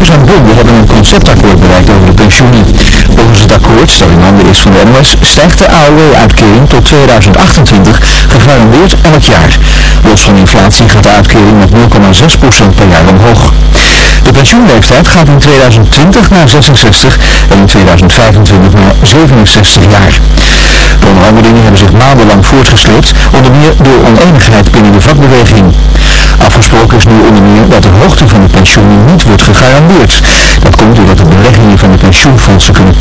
bonden hebben een conceptakkoord bereikt over de pensioenen. Volgens het akkoord, handen is van de NOS, stijgt de AOW-uitkering tot 2028 gegarandeerd elk jaar. Los van inflatie gaat de uitkering met 0,6% per jaar omhoog. De pensioenleeftijd gaat in 2020 naar 66 en in 2025 naar 67 jaar. De onderhandelingen hebben zich maandenlang voortgesleept, onder meer door oneenigheid binnen de vakbeweging. Afgesproken is nu onder meer dat de hoogte van de pensioenen niet wordt gegarandeerd. Dat komt doordat de beleggingen van de pensioenfondsen kunnen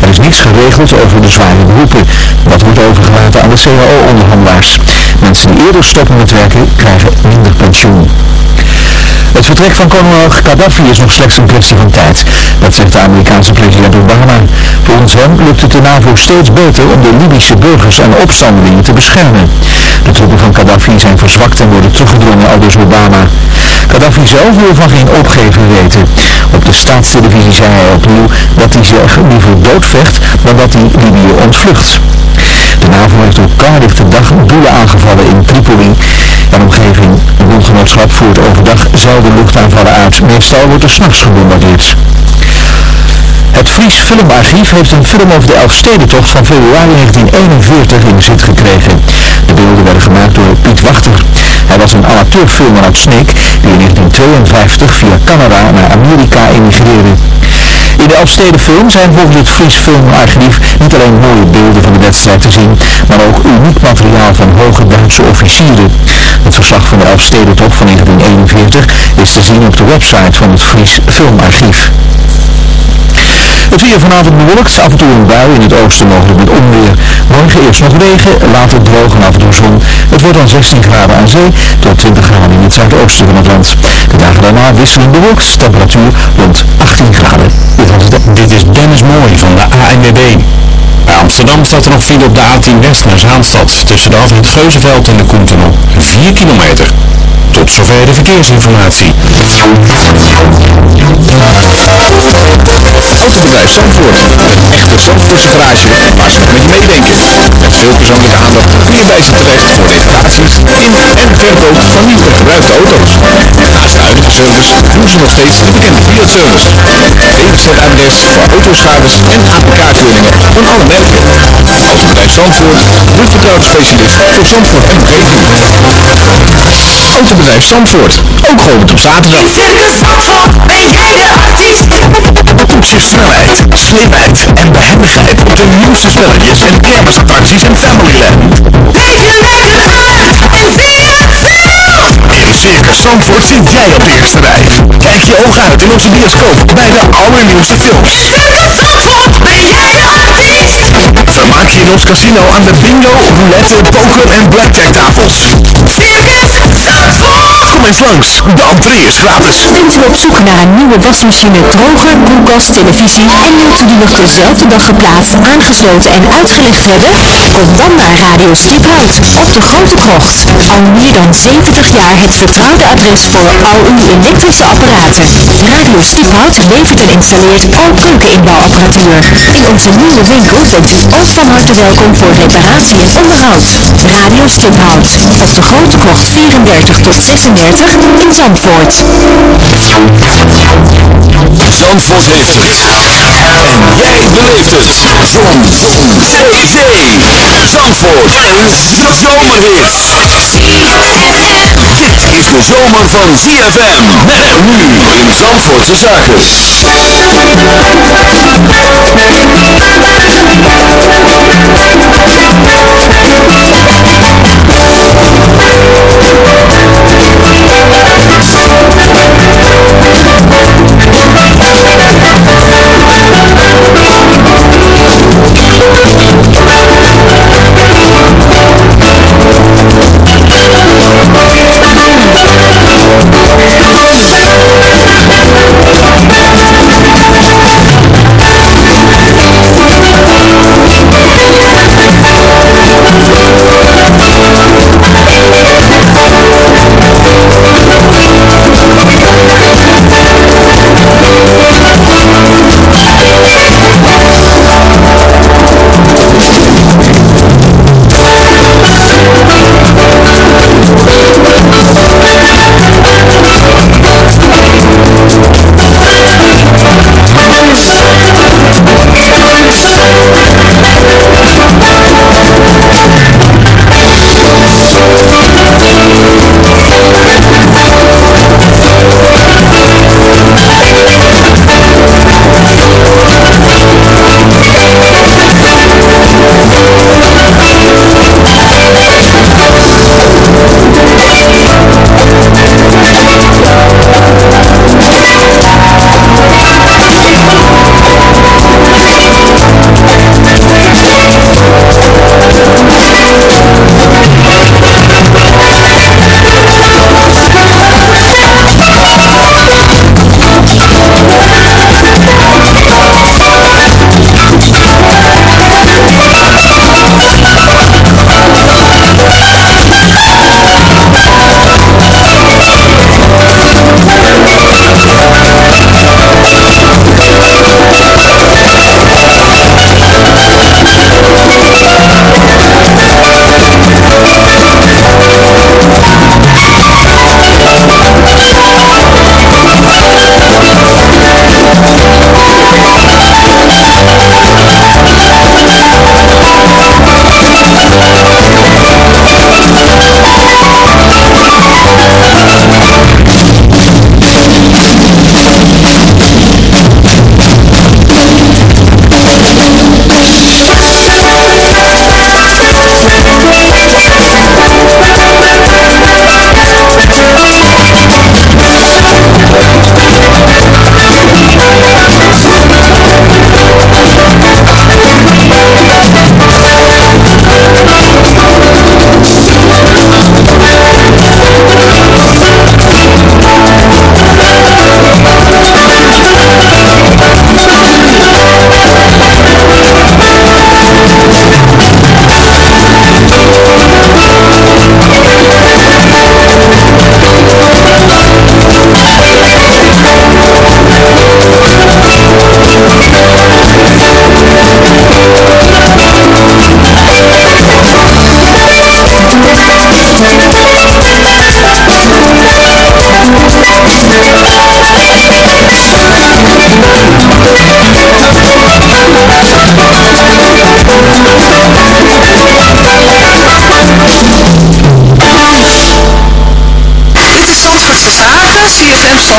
Er is niets geregeld over de zware beroepen. Dat wordt overgelaten aan de CAO-onderhandelaars. Mensen die eerder stoppen met werken krijgen minder pensioen. Het vertrek van kolonel Gaddafi is nog slechts een kwestie van tijd. Dat zegt de Amerikaanse president Obama. Volgens hem lukt het de NAVO steeds beter om de Libische burgers en opstandelingen te beschermen. De troepen van Gaddafi zijn verzwakt en worden teruggedrongen, aldus Obama. Gaddafi zelf wil van geen opgeven weten. Op de staatstelevisie zei hij opnieuw dat hij zich liever doodvecht dan dat hij Libië ontvlucht. De NAVO heeft op koude dag doelen aangevallen in Tripoli en omgeving. Het bondgenootschap voert overdag zelden luchtaanvallen uit. Meestal wordt er s'nachts gebombardeerd. Het Fries Filmarchief heeft een film over de Elfstedentocht van februari 1941 in bezit gekregen. De beelden werden gemaakt door Piet Wachter. Hij was een amateurfilmer uit Sneek die in 1952 via Canada naar Amerika emigreerde. In de Elfstedenfilm zijn volgens het Fries Filmarchief niet alleen mooie beelden van de wedstrijd te zien, maar ook uniek materiaal van hoge Duitse officieren. Het verslag van de Elfstedentocht van 1941 is te zien op de website van het Fries Filmarchief. Het weer vanavond bewolkt, af en toe een bui in het oosten mogelijk met onweer. Morgen eerst nog regen, later droog en af zon. Het wordt dan 16 graden aan zee tot 20 graden in het zuidoosten van het land. De dagen daarna wisselen bewolkt, temperatuur rond 18 graden. Dit is Dennis Mooi van de ANWB. Bij Amsterdam staat er nog file op de A10 West naar Zaanstad tussen de afrit Geuzenveld en de Koentunnel. 4 kilometer. Tot zover de verkeersinformatie. Autobedrijf Zandvoort. Een echte Zandvoortse garage waar ze met je meedenken. Met veel persoonlijke aandacht kun je bij ze terecht voor reparaties in en verkoop van nieuw en gebruikte auto's. Naast de huidige service doen ze nog steeds de bekende Fiat-service. DWZ-adres voor autoschades en APK-keuringen van alle Autobedrijf Zandvoort, specialist voor Zandvoort en omgeving. Autobedrijf Zandvoort, ook geopend op zaterdag. Toets je snelheid, slimheid en behendigheid op de nieuwste spelletjes en kermisattracties en Familyland. In Circus Zandvoort zit jij op de eerste rij. Kijk je ogen uit in onze bioscoop bij de allernieuwste films. Vermaak je in ons casino aan de bingo, roulette, poker en blackjack tafels. Kom eens langs, de entree is gratis. Bent u op zoek naar een nieuwe wasmachine, droger, koelkast, televisie en wilt u die nog dezelfde dag geplaatst, aangesloten en uitgelegd hebben? Kom dan naar Radio Stiphout op de Grote Krocht. Al meer dan 70 jaar het vertrouwde adres voor al uw elektrische apparaten. Radio Stiphout levert en installeert al keukeninbouwapparatuur. In onze nieuwe winkel bent u ook van harte welkom voor reparatie en onderhoud. Radio Stiphout op de Grote Krocht 34 tot 36 in Zandvoort. Zandvoort heeft het. En jij beleeft het. Zon. Zee. Zee. Zandvoort. Zomerhit. Is De zomer van ZFM. Met nu in Zandvoortse Zaken.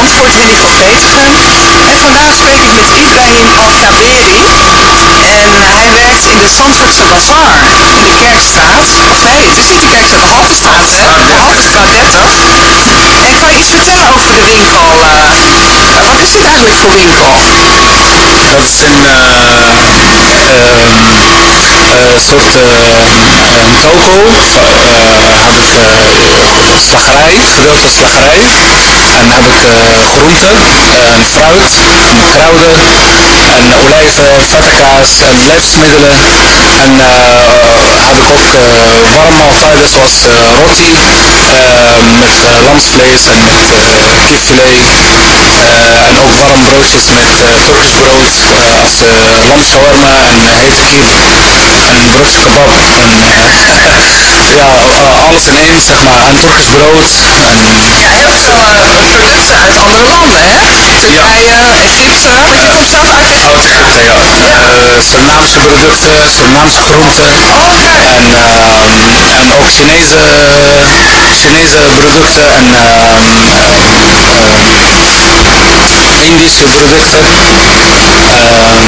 Willy van Petegem. En vandaag spreek ik met Ibrahim Al-Kaberi. En hij werkt in de Zandvoortse Bazaar in de Kerkstraat. Nee, het is niet de Kerkstraat, de Haltestraat, hè? De Haltestraat 30. En kan je iets vertellen over de winkel? eh, wat is dit eigenlijk voor winkel? Het is een eh, ehm, eh, soort eh, eh, heb ik eh, slagerij, gedeelte slagerij. En heb ik eh, groenten en fruit en kruiden en olijven, vette kaas en levensmiddelen. En eh, heb ik ook eh, warme maaltijden zoals eh, roti eh, met eh, lamsvlees en eh kipfilet. Eh, en ook warm broodjes met eh Turkisch brood eh, als eh lamshawarma en eh, en broodje kebab en eh, ja, eh, alles in één zeg maar. En Turkisch brood en Ja, hebt wel eh, producten uit andere landen, hè? Turkije, Egypte. Je komt zelf uit Egypte. uit Egypte, ja. Eh, Surinaamse producten, Surinaamse groenten. Oh, oké. En, ehm, en ook Chinese, Chinese producten en ehm, ehm, Indische producten. Ehm,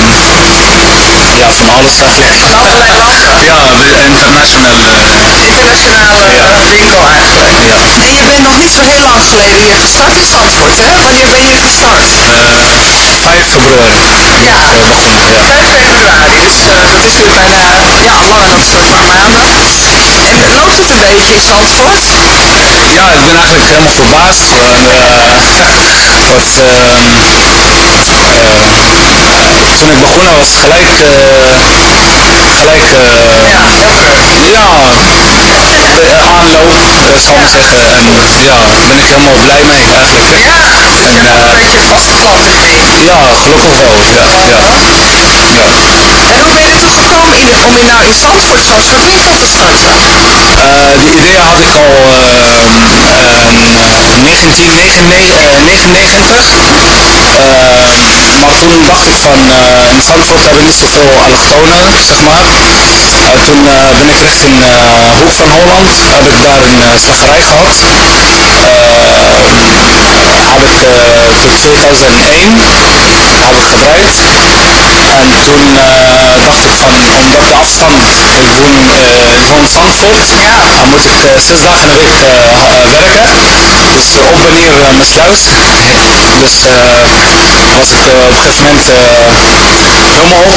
ja, van alles eigenlijk. Van allerlei landen. Ja, we- international. eh, Internationale Ja. eh, winkel eigenlijk. ja. En je bent nog niet zo heel lang geleden hier gestart in Zandvoort, hè? Wanneer ben je gestart? Eh, 5 februari heb ik Ja. eh, begonnen, ja. 5 februari, dus dat is weer bijna ja, anderhalf eh, maanden. Beetje in Zandvoort? Ja, ik ben eigenlijk helemaal verbaasd. eh, eh, ehm, eh, toen ik begonnen was gelijk, eh, gelijk eh, Ja, ja, de aanloop, eh, zal ik zeggen. En ja, ben ik helemaal blij mee eigenlijk. Ja, helemaal een eh, beetje vastgevallen, denk ik. Ja, gelukkig wel. Ja, ja, ja. En hoe ben je er toe gekomen in, om in, nou in Zandvoort winkel te starten? Eh, die idee had ik al ehm, ehm, 1999. Maar toen dacht ik van, eh, in Zandvoort hebben niet zoveel allochtonen, zeg maar. Eh, toen eh, ben ik richting eh, Hoek van Holland, heb ik daar een slagerij gehad. Eh, heb ik eh, tot 2001 heb ik. En toen eh, dacht ik van, omdat de afstand, ik woon, eh, ik woon in Zandvoort, Ja. dan moet ik eh, zes dagen in de week eh, eh, werken. Dus eh, op en neer eh, mijn sluis. Dus eh, was ik eh, op een gegeven moment eh, helemaal op.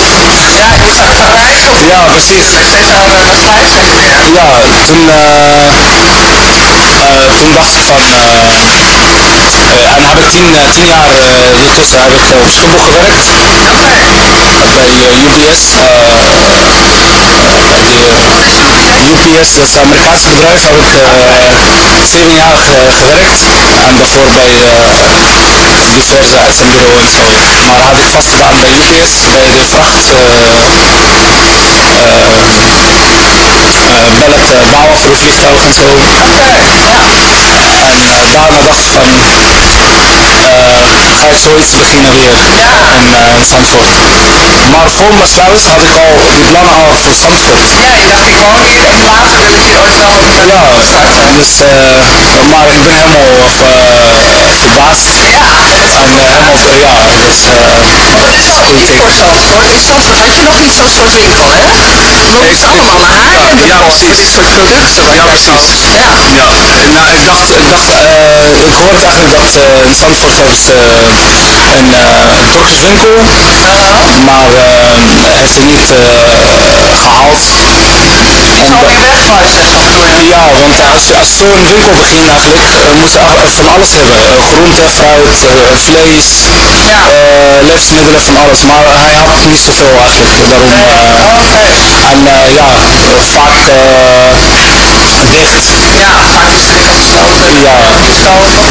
Ja, je reizen om Ja, precies. zes dagen zeg maar. Ja, toen, eh, eh, toen dacht ik van, eh, eh, en heb ik tien, eh, tien jaar eh hiertussen heb ik eh, op Schiphol gewerkt. Bij eh, UPS. eh, eh, UPS, is een Amerikaans bedrijf, heb ik eh, zeven jaar ge- gewerkt. En daarvoor bij eh, diverse uitzendbureau en zo. Maar had ik vaste baan bij UPS, bij de vracht. Eh, bouwen voor vliegtuig en zo. Oké, ja. En daarna dacht ik van, eh, ga ik zoiets beginnen weer in, eh, in Zandvoort. Maar voor mijn sluis had ik al die plan al voor Zandvoort. Ja, je dacht ik woon hier en later wil ik hier ooit wel een eh, Ja, starten. dus, eh, maar ik ben helemaal eh, verbaasd. Ja, En eh, helemaal, ja, dus, eh, het is goeie niet voor Zandvoort. In Zandvoort had je nog niet zo'n soort winkel, hè? Het loopt dus allemaal naar Haarlem Ja, ja, precies. dit soort producten wat Ja, jij precies. Ja. Ja, nou, ik dacht, ik dacht, eh, ik hoorde eigenlijk dat eh, Zandvoort hebben eh, uh, Turkish winkel, maar eh, heeft ze niet eh, gehaald. Weggegooid, zeg maar, bedoel je? Ja, want als je, als je zo een winkel begint eigenlijk, eh, moet je van alles hebben. Eh, groente, fruit, eh, vlees, Ja. eh, levensmiddelen, van alles. Maar hij had niet zoveel eigenlijk, daarom. eh, en eh, ja, eh, vaak eh. Ja. Ja.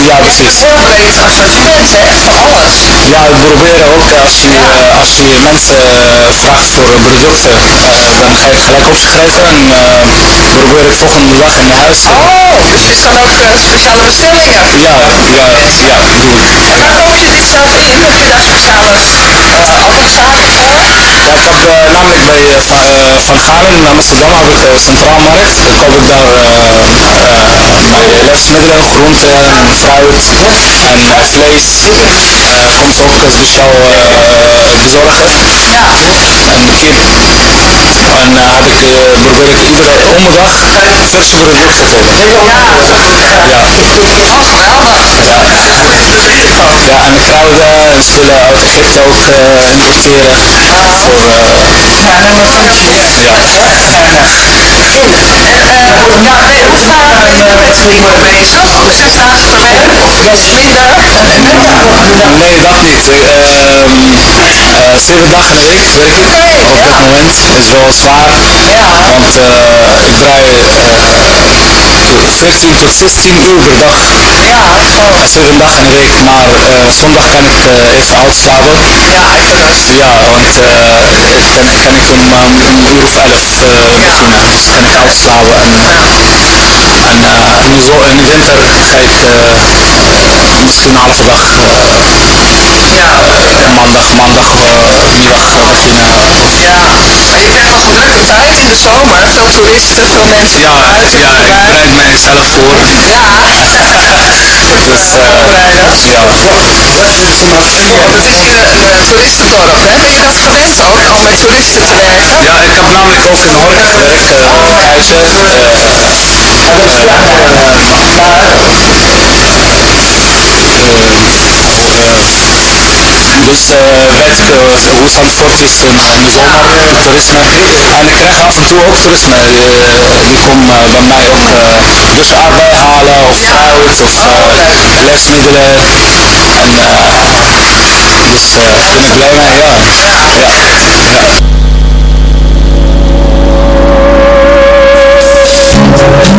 Ja, precies. een heel breed assortiment, hè? Van alles. Ja, we proberen ook als je, als je mensen eh, vraagt voor producten, eh, dan ga je gelijk opschrijven en eh probeer ik volgende dag in huis te. Oh, dus je dan ook speciale bestellingen. Ja, ja, ja. En waar koop je dit zelf in? Heb je daar speciale andere zaken voor? ik heb namelijk bij Van, Galen in Amsterdam heb ik Centraal Markt. Koop ik daar mijn levensmiddelen, groenten en fruit en vlees. soms ook speciaal bezorgen. En kip. En uh, heb ik, uh, probeer ik iedere onderdag verse producten te hebben. Ja. Ja, en kruiden, spullen ook, eten ook importeren voor... ja, nee, hoe vaak ben je met Zes dagen per week? Of iets minder? Nee, dat niet. Uh, zeven dagen de week werk ik op dit moment. is wel zwaar, want uh, ik draai uh, 14 tot 16 uur per dag. Ja, uh, zeven dagen in de week, maar zondag kan ik even uitslapen. Ja, rust. Ja, want kan, kan ik om, um, uur of elf beginnen. Kan ik uitslapen en, en in, de zo in de winter ga ik misschien dag ja. maandag, maandag uh, middag beginnen. Ja, maar je krijgt nog een leuke tijd in de zomer. Veel toeristen, veel mensen ja, buiten. Ja, ik bereid mijzelf voor. Ja. Dus, uh, voorbereiden. Ja. Want het is een uh, toeristendorp, hè? Ben je dat gewend ook, om met toeristen te werken? Ja, ik heb namelijk ook in Hork gewerkt, uh, Keizer. Dus uh, uh, hoe Zandvoort is in, in de zomer, uh, toerisme. En ik krijg af en toe ook toerisme. die komen bij mij ook dus arbeid halen of fruit of levensmiddelen. En dus ben ik blij mee, ja. ja. ja. Running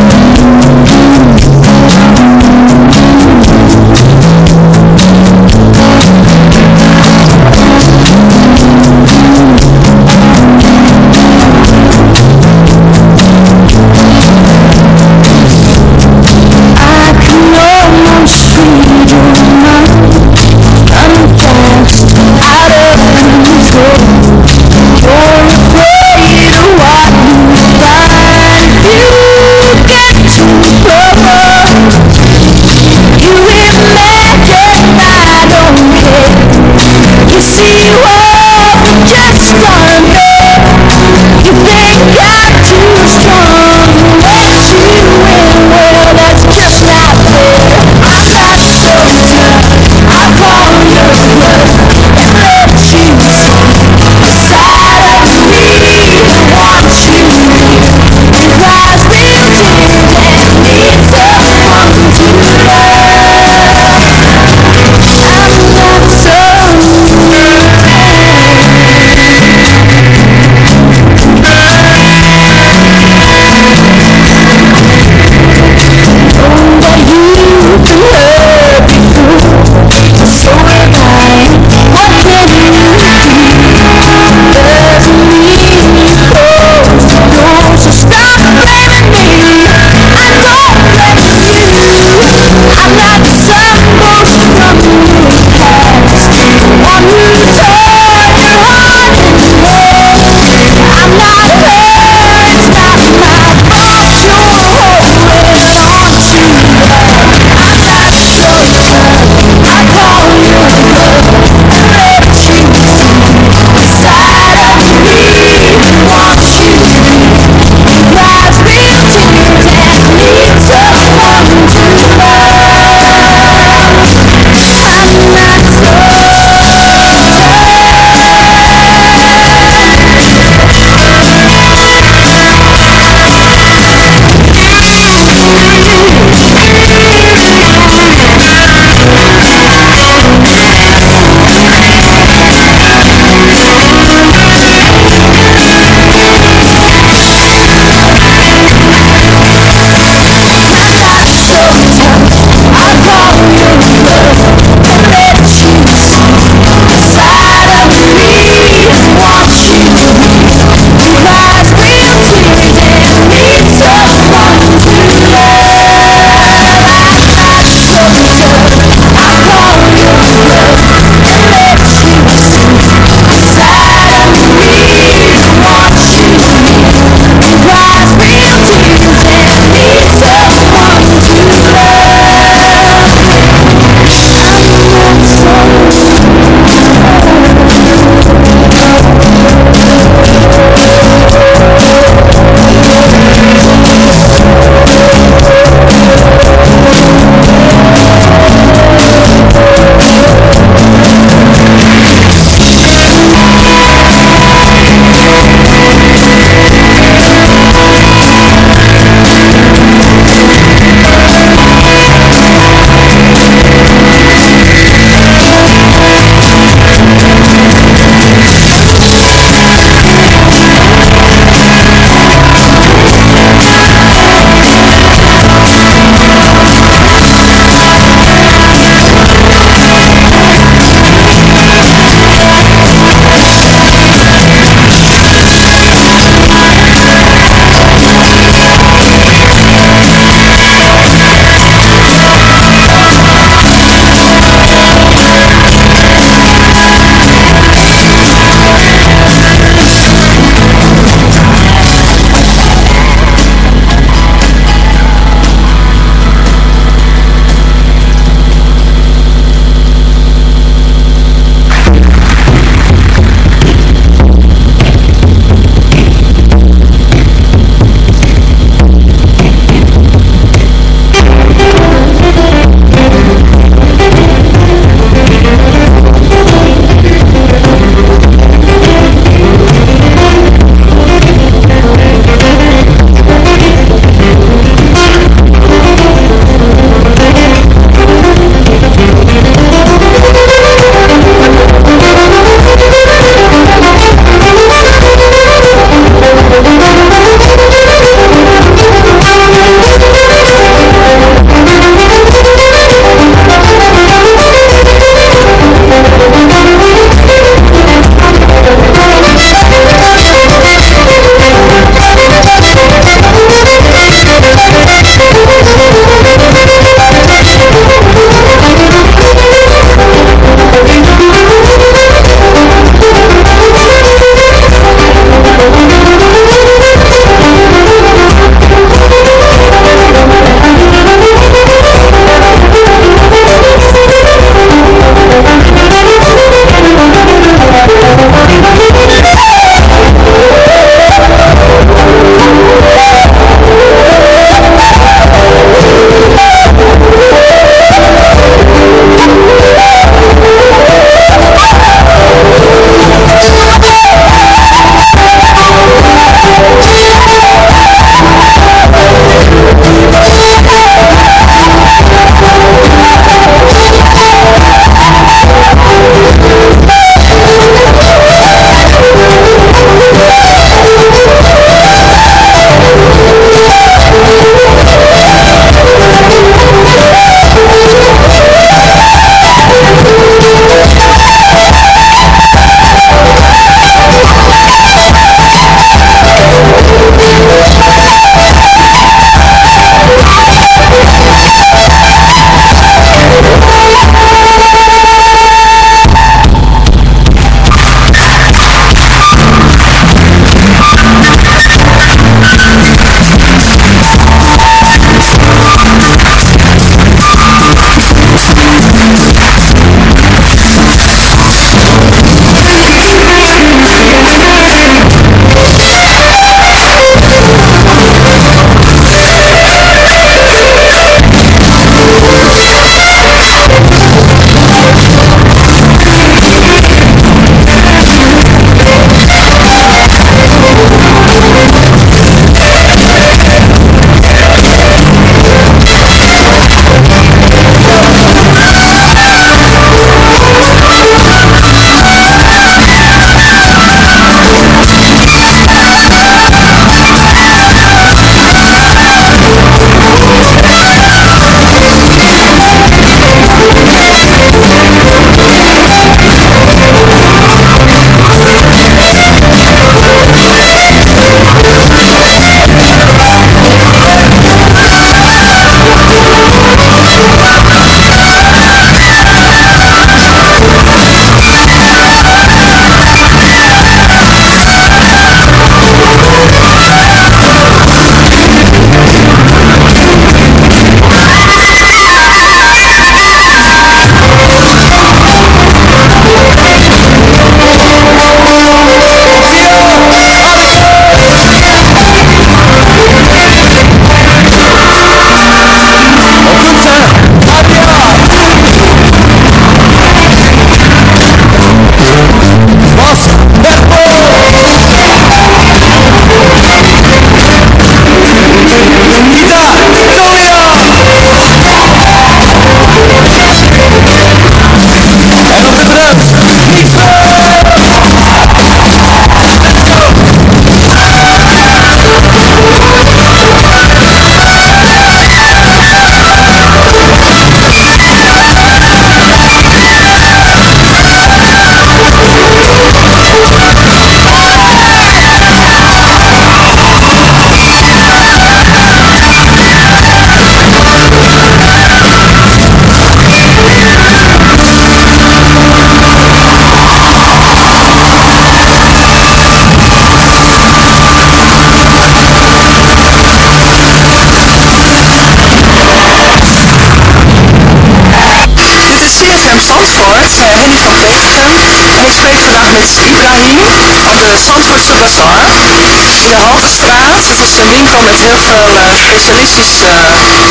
met heel veel specialistische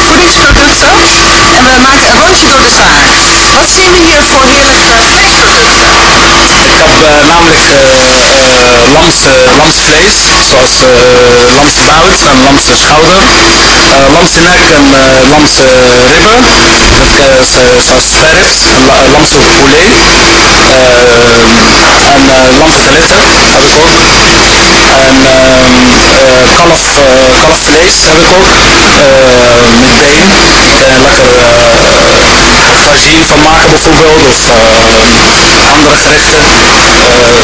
voedingsproducten. En we maken een rondje door de zaak. Wat zien we hier voor heerlijke vleesproducten? Heb uh, namelijk lams, lamsvlees, zoals buik en lamse schouder, lamse nek en lamse ribben, zoals lamse poulet. En lamse filetten heb ik ook. En uh, kalf, uh, kalfvlees heb ik ook, uh, met been. En lekker tagine van maken bijvoorbeeld, of andere gerechten.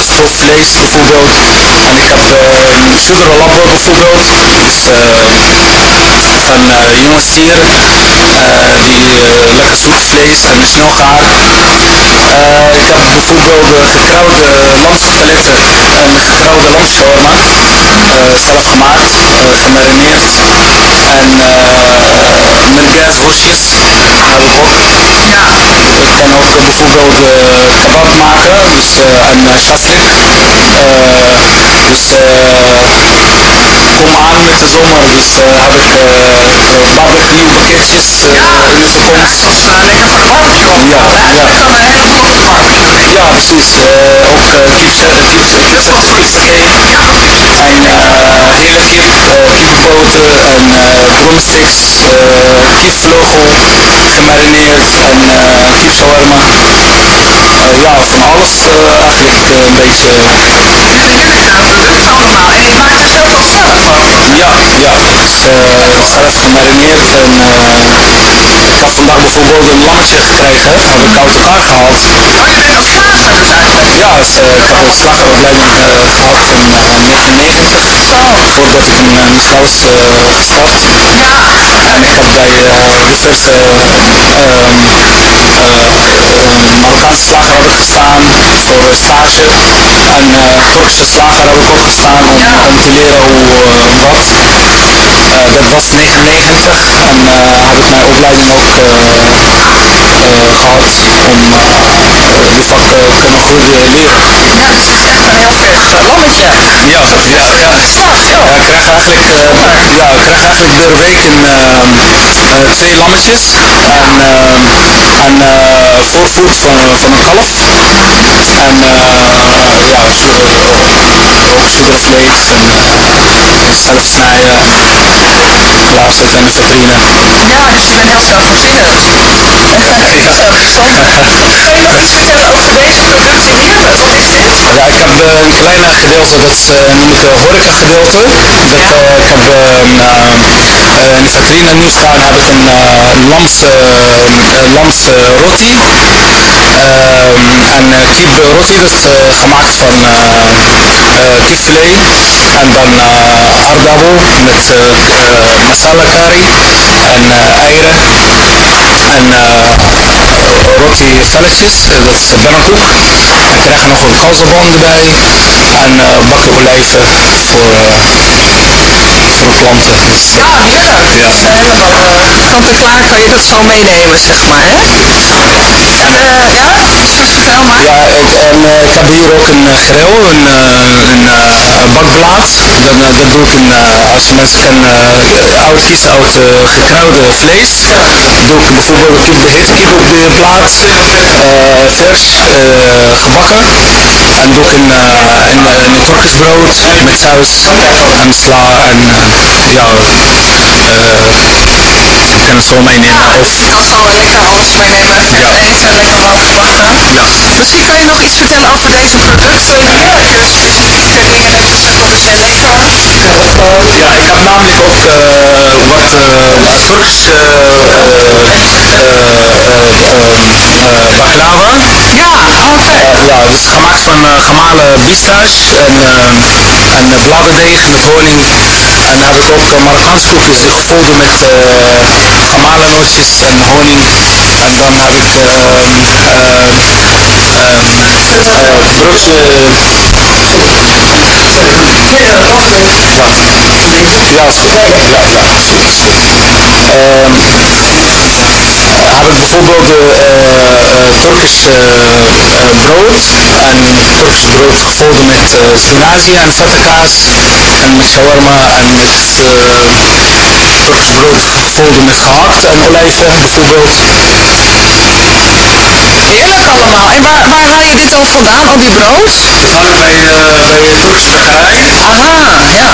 stofvlees bijvoorbeeld. En ik heb labber bijvoorbeeld. Dus, een jongensdier die lekker zoet vlees en snel gaar. ik heb bijvoorbeeld gekruide lamsfiletten en gekruide uh, zelf gemaakt, uh, gemarineerd. En uh, met heb ik ook. Ja. Ik kan ook bijvoorbeeld kebab maken, dus een shashlik. dus kom aan met de zomer, dus heb ik barbecue pakketjes in de toekomst. Dat is lekker voor de barbecue ook. Ja, ja. ja. Dan een hele grote barbecue. Ja, precies. ook kipse, kipse, kipsvlees. En hele kip, kippoten en drumsticks, kipvleugel, gemarineerd en kipshawarma. Ja, van alles eigenlijk een beetje. Producten allemaal. En je maakt dus ook zelf ook? Ja, ja. Dus, zelf gemarineerd en ik had vandaag bijvoorbeeld een lamsje gekregen, heb ik uit elkaar gehaald. Oh, je bent als slager dus eigenlijk? Ja, dus, ik heb een slageropleiding gehad in 1990. Zo. Voordat ik in uh, Michels uh, gestart. Ja. En ik heb bij uh, diverse stage. En Turkse slager heb ik ook gestaan om, te leren hoe, wat. dat was 99 en heb ik mijn opleiding ook gehad om dit vak te kunnen goed leren. Is echt een heel vers lammetje. Ja, ja, ja. Ik krijg eigenlijk, eh, ja, ik krijg eigenlijk iedere week een, eh, eh, twee lammetjes en een eh, voorvoet van, van een kalf en eh, ja, zo, en eh, zelf snijden, klaarzetten in de vitrine. Ja, dus je bent heel zelfvoorzienend. Zelfgezond. Kan je nog iets vertellen over deze producten hier? Wat is dit? Ja, ik heb eh, een kleine gedeelte, dat is, eh, noem uh, horeca gedeelte. Dat, eh, ik heb ehm, eh, eh, in nu staan heb ik een uh, lams, uh, lams roti. Ehm, en uh, kip roti, is gemaakt van kipfilet. En dan aardappel met masala curry en eieren. En roti velletjes, dat is pannenkoek. Ik krijg nog een kalzerboom erbij en uh, voor, voor heerlijk. Ja. Dus helemaal uh, klaar kan je dat zo meenemen, zeg maar, hè? En uh, ja, vertel maar. Ja, ik, en uh, ik heb hier ook een grill, een, een bakplaat. Dan, dat doe ik een, als mensen kunnen oud uit gekruide vlees. Doe ik bijvoorbeeld de hele kip op de plaat, vers, gebakken. En ik een, een, een varkensbrood met saus en sla en ja, ik kan het zo meenemen. Ja, Of, dus je kan zo lekker alles meenemen, vet eten, lekker warm gebakken. ja. Misschien kan je nog iets vertellen over deze producten hier, dat je specifieke dingen hebt gezegd dat zijn lekker. Uh, ja, ik heb namelijk ook uh, wat uh, Turkse baklava. Ja, oké. ja, dat is gemaakt van gemalen biestache en, en bladerdeeg met honing. En dan heb ik ook Marokkaanse koekjes met nootjes en honing. En dan heb ik broodje ja, ja, ja, zo, zo. Um, heb ik bijvoorbeeld uh, Turkisch brood en Turkisch brood gevuld met spinazie en vette kaas en met shawarma en met Turkisch brood gevuld met gehakt en olijven bijvoorbeeld. Heerlijk allemaal. En waar, waar haal je dit dan vandaan, al die brood? Haal ik bij, uh, bij de Turkse bakkerij. Aha, ja.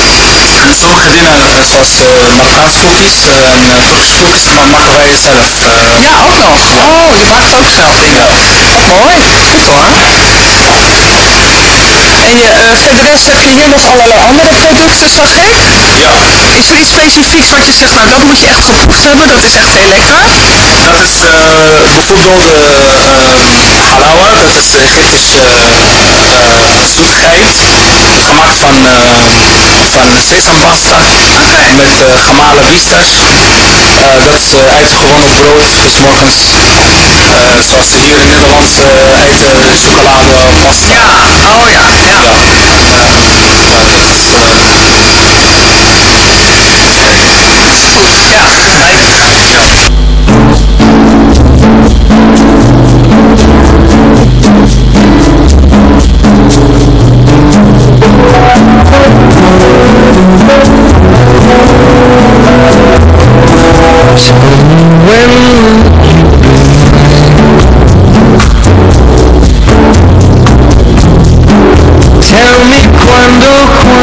En, uh, en sommige dingen, uh, zoals Marokkaanse koekjes en Turkse koekjes, maar maken wij zelf. ja, ook nog. Oh, je bakt ook zelf dingen. Wat mooi. Goed hoor. En je, verder rest heb je hier nog allerlei andere producten, zag ik. Ja. Is er iets specifieks wat je zegt, nou dat moet je echt geproefd hebben, dat is echt heel lekker? Dat is bijvoorbeeld halawa, dat is Egyptische zoetigheid, gemaakt van, van sesambasta met gemalen biestache. dat is uitgewonnen brood, s morgens, zoals ze hier in Nederland eten chocoladepasta. Ja, oh ja, ja. Ja, ja dat is... Goed, ja, lekker. ja. Tell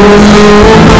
we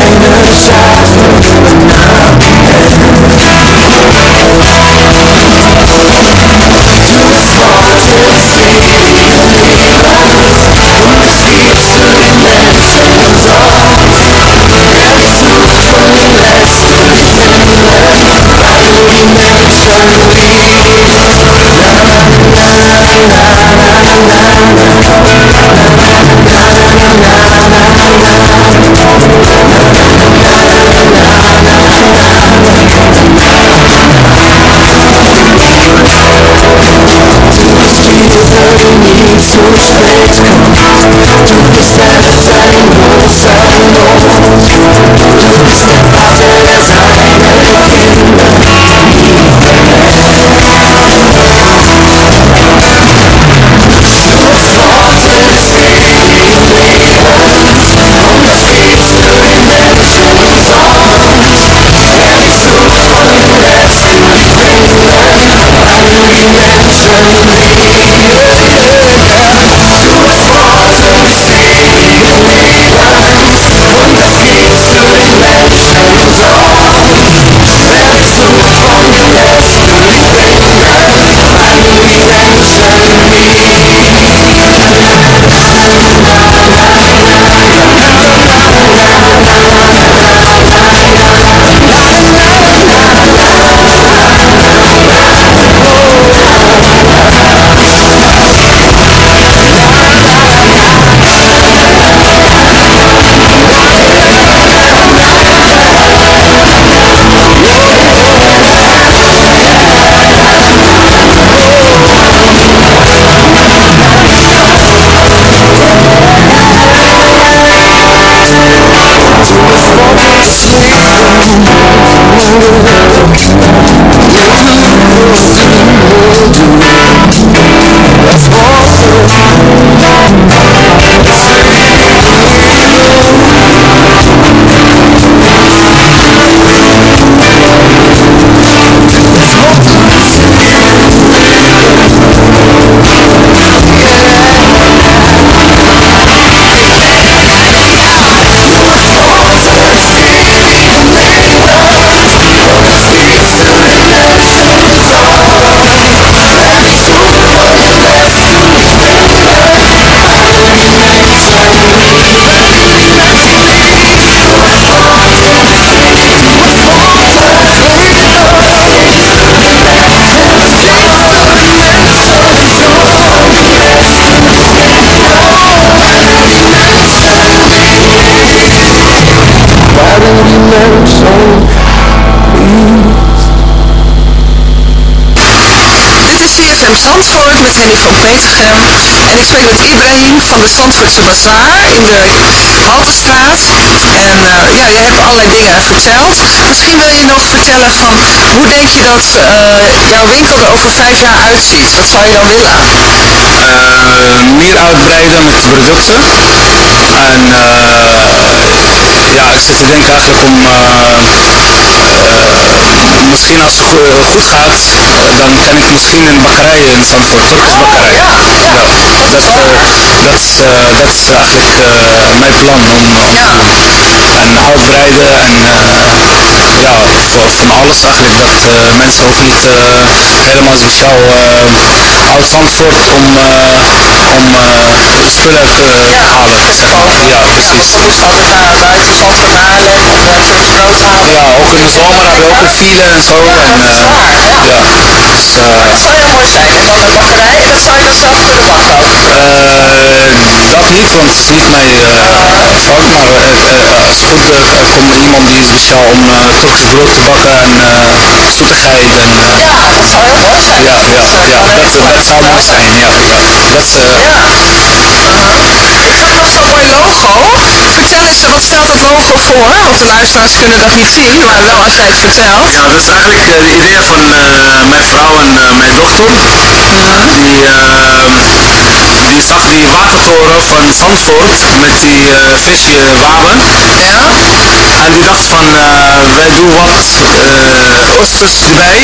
Met Henny van Petergem. En ik spreek met Ibrahim van de Zandvoortse Bazaar in de Haltestraat. En eh, ja, je hebt allerlei dingen verteld. Misschien wil je nog vertellen van hoe denk je dat eh, jouw winkel er over vijf jaar uitziet? Wat zou je dan willen? Eh, meer uitbreiden met producten. En ja, ik zit te denken eigenlijk om misschien als het go- goed gaat, dan kan ik misschien een bakkerij in Zandvoort, Turkse bakkerij. Ja, dat, eh, dat, is, eh, dat is eigenlijk eh, mijn plan om eh, en uitbreiden en eh, ja, van alles eigenlijk. Dat eh, mensen hoeven niet eh, helemaal speciaal eh, uit Zandvoort om, om spullen te halen. Zeg maar. Ja, precies. Ze moesten altijd naar buiten Zandvoort naar Haarlem om Turkse brood te halen. Ja, ook in de zomer hebben we ook een file en zo. Ja, en, dat is waar, ja. Dus, Dat zou heel mooi zijn. En dan een bakkerij en dat zou je dan zelf kunnen bakken ook. Dat niet, want het is niet mijn vak, maar als het goed eh, er komt iemand die speciaal om eh brood te bakken en eh zoetigheid en eh, Ja, dat zou heel mooi zijn. ja, ja, ja, dat, dat zou mooi zijn, ja, ja. Dat is, eh, Ja. Ik zag nog zo'n mooi logo. Vertel eens, wat staat dat logo voor? Want de luisteraars kunnen dat niet zien, maar wel als jij het vertelt. Ja, dat is eigenlijk eh, de idee van eh, mijn vrouw en eh, mijn dochter. Die, die zag die watertoren van Zandvoort met die eh, visje wapen. En die dacht van, eh, wij doen wat eh oesters erbij.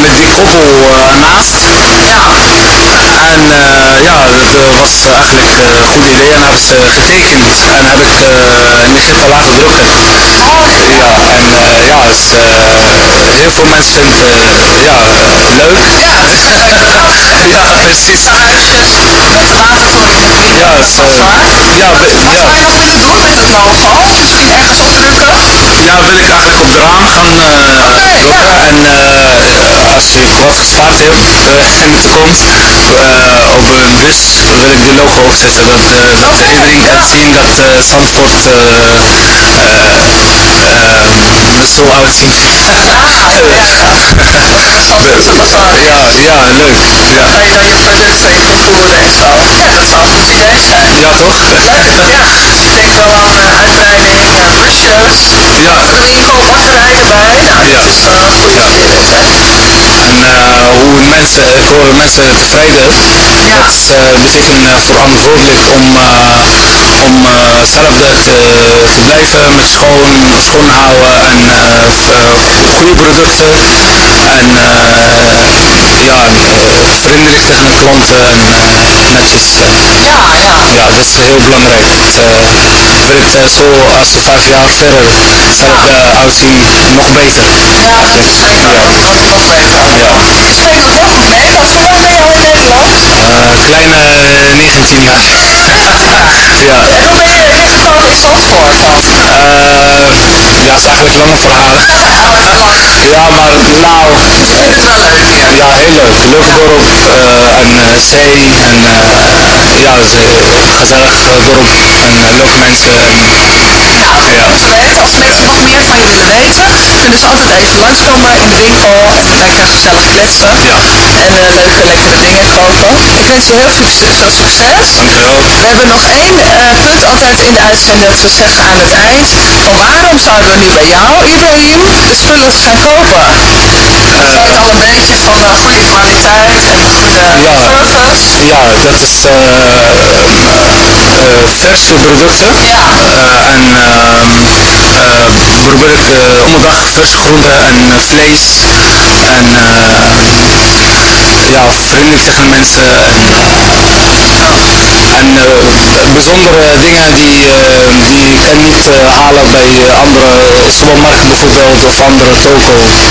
Met die koppel eh, naast. En eh, ja, dat was eigenlijk een goed idee en hebben ze getekend. En heb ik in Egypte laten drukken. Ja, en ja, is, heel veel mensen vinden het ja, leuk. Ja, is Ja, precies. met watertorenmotief. Ja, het is, eh, ja, Wat je ja, doen met het logo? Misschien ergens op drukken? ja, wil ik eigenlijk op de raam gaan drukken. En eh, als je wat gestart hebt eh, in de toekomst, eh, op een bus wil ik die logo ook zetten. Dat, eh, dat iedereen kan zien dat eh Zandvoort er zo uitziet. Ja, ja, leuk. Ja, Kan je dan je producten in vervoeren en zo? Ja, dat zou een goed idee zijn. ja toch? Ja, ik denk wel aan uitbreiding, uh, busjes, Ja. winkel, bakkerij erbij. Nou, Ja. dat is een eh, hoe mensen, ik hoor mensen tevreden. Dat is, eh, betekent eh, verantwoordelijk om, eh, om eh, zelf te, te blijven met schoon, schoon houden en eh, eh, goede producten. En eh, ja, vriendelijk tegen de klanten en eh, netjes. eh. Ja, ja. ja, dat is heel belangrijk. Eh, het eh, zo als vijf jaar verder zal het uitzien nog beter. Ja, ook. Nog beter. Je spreekt ook heel goed Nederlands. Hoe lang ben je al in Nederland? Kleine eh, 19 jaar. Ja. En hoe ben je ingekomen in Zandvoort dan? Eh, ja, is eigenlijk een lang verhaal. Ja, maar nou, het wel leuk hier? ja, heel leuk. Leuk dorp eh, en eh, zee en eh, ja, het is gezellig dorp en leuke mensen. En, Nou, te weten. Als mensen nog meer van je willen weten, kunnen ze altijd even langskomen in de winkel. Lekker gezellig kletsen. Ja. En eh, leuke, lekkere dingen kopen. Ik wens je heel veel su- veel succes. dankjewel. We hebben nog één eh, punt altijd in de uitzending dat we zeggen aan het eind. Van waarom zouden we nu bij jou, Ibrahim, de spullen gaan kopen? Al een beetje van goede kwaliteit en goede Ja. service. Ja, dat is eh, eh, verse producten. Ja. Eh, en ehm eh, probeer ik eh, om de dag verse groenten en vlees. En eh, ja, vriendelijk tegen mensen. En, bijzondere dingen die, eh, die je kan niet eh, halen bij eh, andere supermarkten bijvoorbeeld of andere toko. Dat,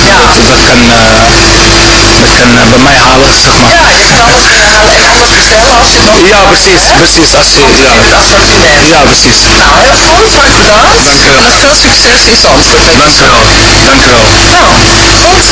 dat kan, dat kan bij mij halen, zeg maar. Ja, je kan alles halen en anders bestellen als je het nog Ja, precies, precies. Als je, ja, assortiment. ja, precies. Nou, heel goed, hartelijk bedankt. Dankjewel. En veel succes in Zandvoort je Dankjewel, dankjewel. Nou, goed.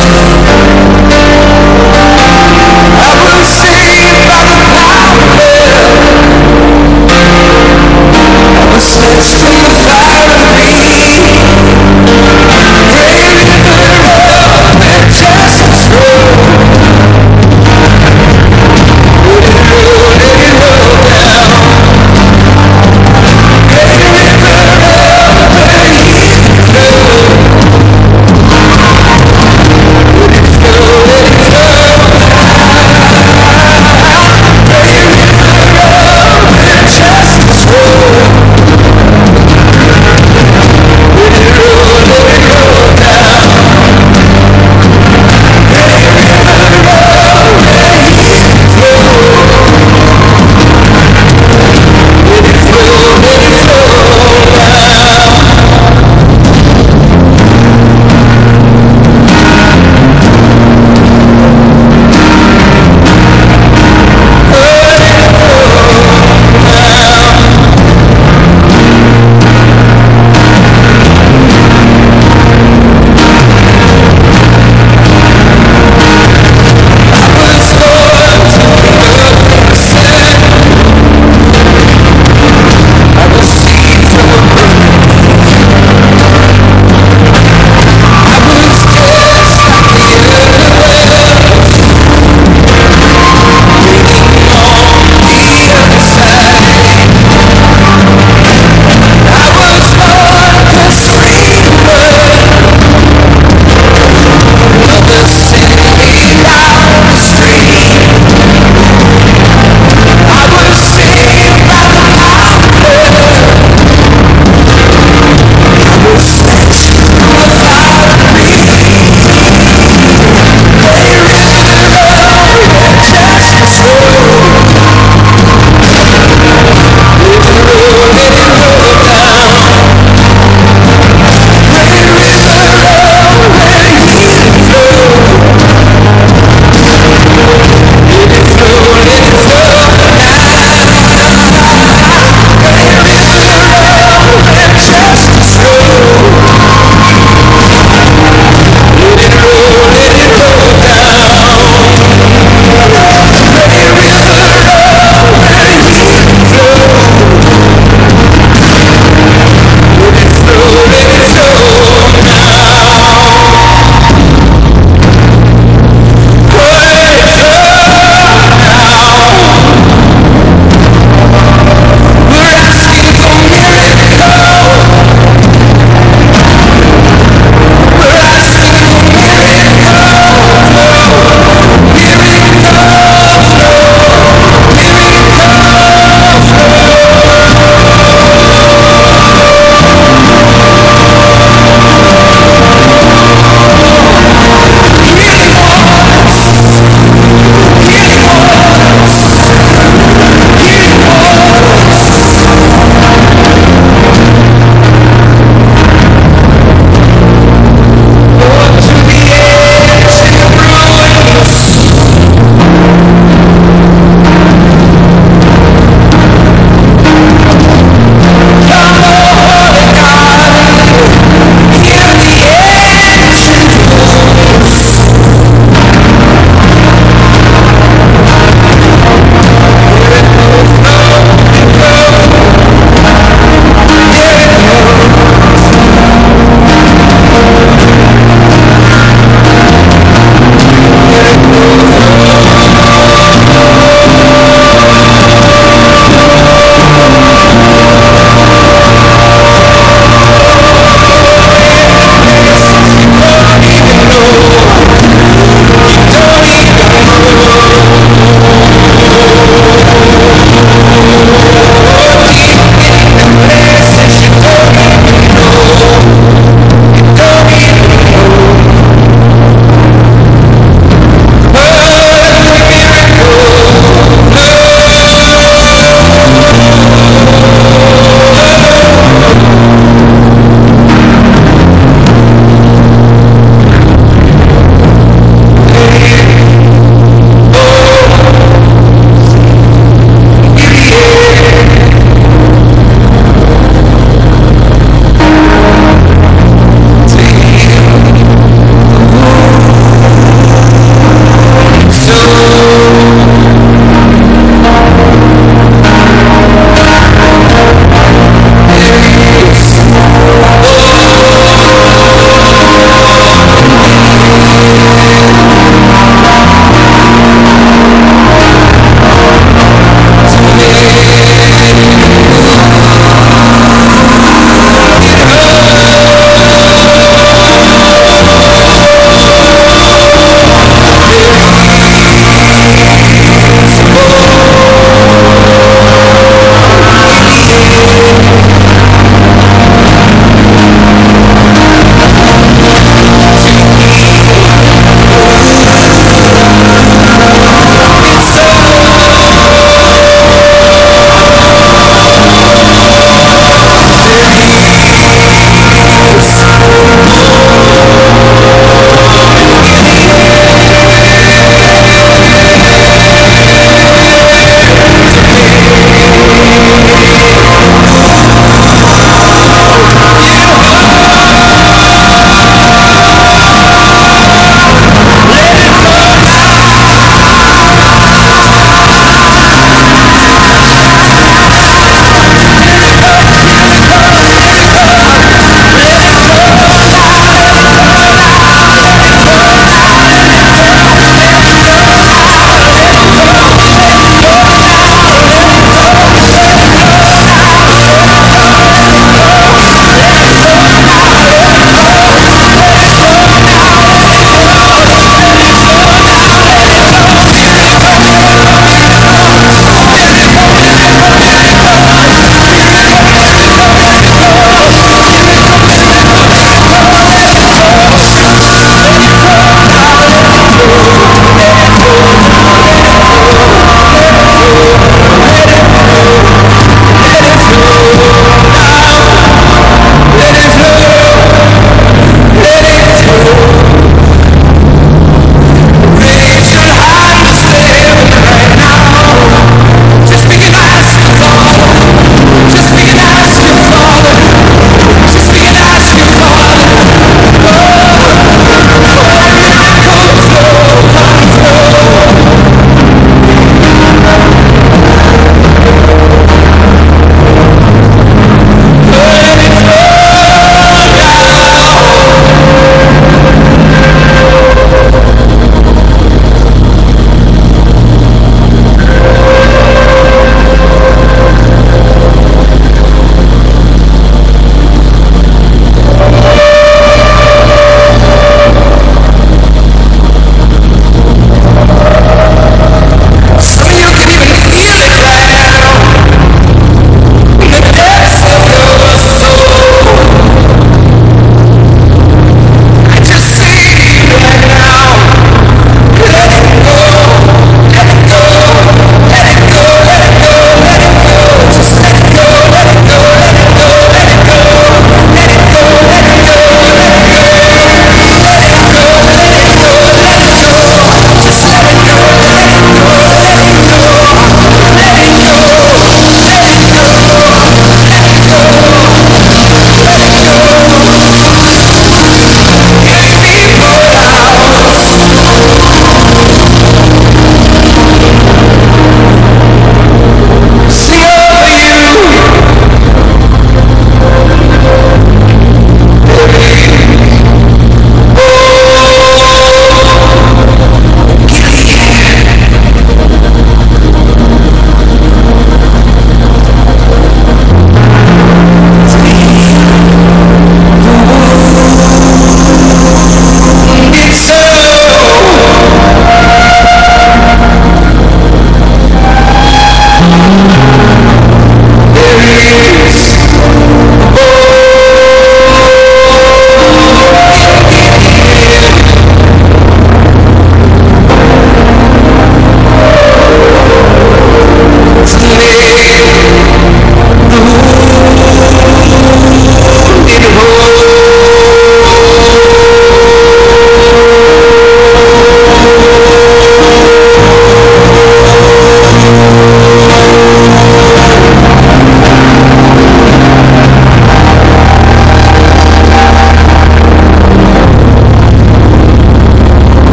I